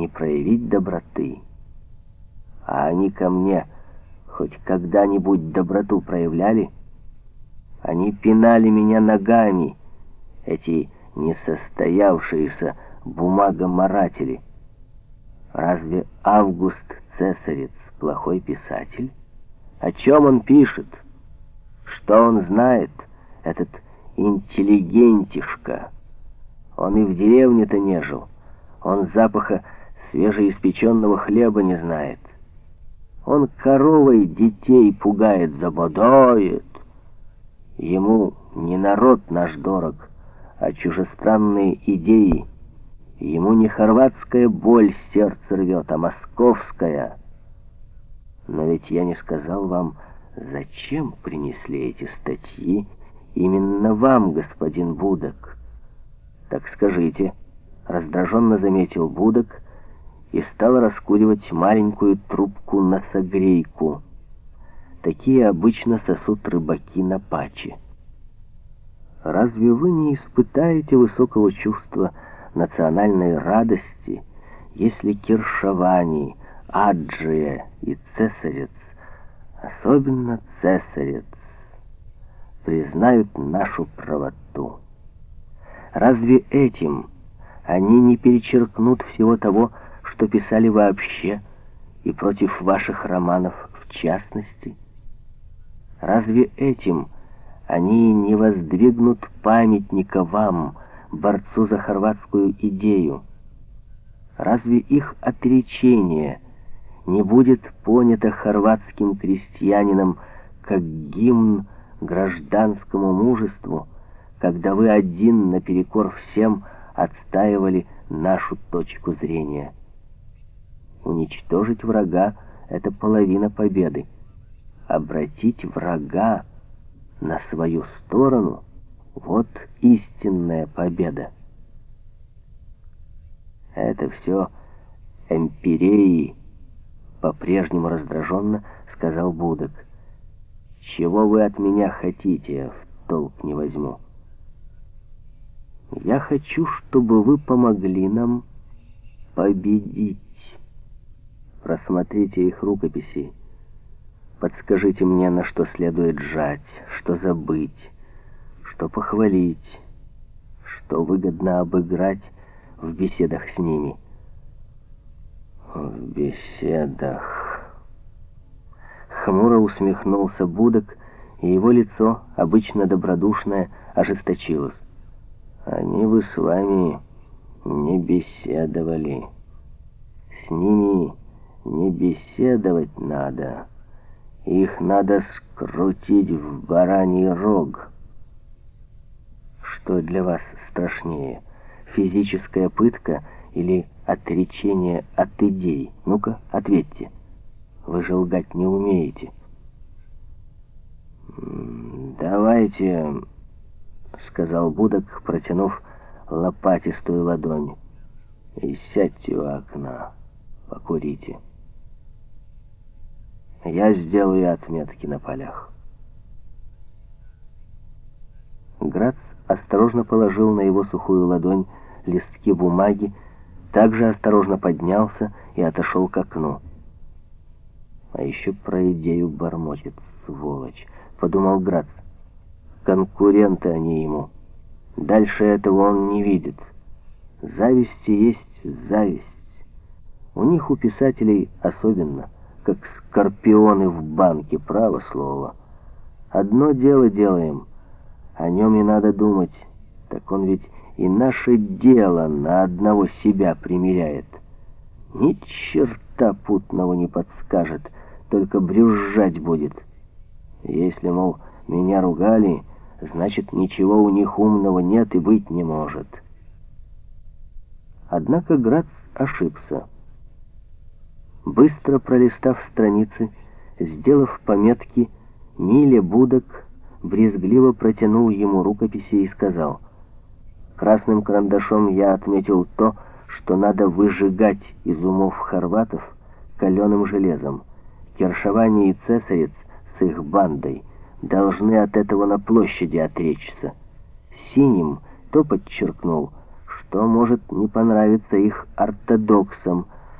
не проявить доброты. А они ко мне хоть когда-нибудь доброту проявляли? Они пинали меня ногами, эти несостоявшиеся бумагоморатели. Разве Август Цесарец плохой писатель? О чем он пишет? Что он знает, этот интеллигентишка? Он и в деревне-то не жил. Он запаха свежеиспеченного хлеба не знает. Он коровой детей пугает, забодает. Ему не народ наш дорог, а чужестранные идеи. Ему не хорватская боль сердце рвет, а московская. Но ведь я не сказал вам, зачем принесли эти статьи именно вам, господин Будок. Так скажите, раздраженно заметил Будок и стал раскуривать маленькую трубку на согрейку. Такие обычно сосут рыбаки на паче. Разве вы не испытаете высокого чувства национальной радости, если Киршавани, Аджия и Цесарец, особенно Цесарец, признают нашу правоту? Разве этим они не перечеркнут всего того, что писали вообще, и против ваших романов в частности? Разве этим они не воздвигнут памятника вам, борцу за хорватскую идею? Разве их отречение не будет понято хорватским крестьянином как гимн гражданскому мужеству, когда вы один наперекор всем отстаивали нашу точку зрения? Уничтожить врага — это половина победы. Обратить врага на свою сторону — вот истинная победа. Это все эмпиреи, по-прежнему раздраженно сказал Будок. Чего вы от меня хотите, в толк не возьму. Я хочу, чтобы вы помогли нам победить. Просмотрите их рукописи. Подскажите мне, на что следует жать, что забыть, что похвалить, что выгодно обыграть в беседах с ними. В беседах... Хмуро усмехнулся Будок, и его лицо, обычно добродушное, ожесточилось. Они бы с вами не беседовали. С ними не беседовать надо. Их надо скрутить в бараний рог. Что для вас страшнее, физическая пытка или отречение от идей? Ну-ка, ответьте. Вы же лгать не умеете. «Давайте», — сказал Будок, протянув лопатистую ладонь, — «и сядьте у окна, покурите». Я сделаю отметки на полях. Грац осторожно положил на его сухую ладонь листки бумаги, также осторожно поднялся и отошел к окну. А еще про идею бормочет, сволочь, подумал Грац. Конкуренты они ему. Дальше этого он не видит. Зависти есть зависть. У них, у писателей, особенно – как скорпионы в банке, право слово. Одно дело делаем, о нем и надо думать. Так он ведь и наше дело на одного себя примеряет. Ни черта путного не подскажет, только брюзжать будет. Если, мол, меня ругали, значит, ничего у них умного нет и быть не может. Однако Грац ошибся. Быстро пролистав страницы, сделав пометки, Миле Будок брезгливо протянул ему рукописи и сказал, «Красным карандашом я отметил то, что надо выжигать из умов хорватов каленым железом. Кершавани и Цесарец с их бандой должны от этого на площади отречься. Синим то подчеркнул, что может не понравиться их ортодоксам –